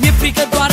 Mi-e frică doar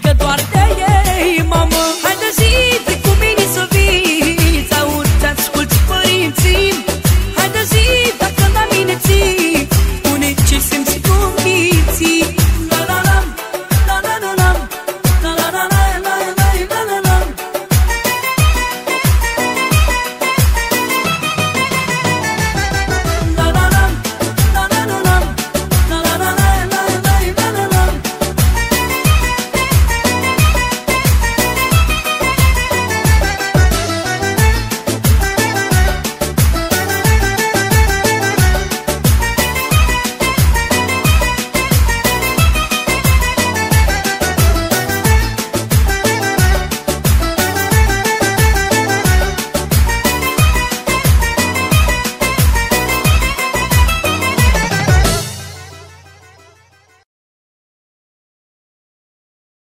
frică doar de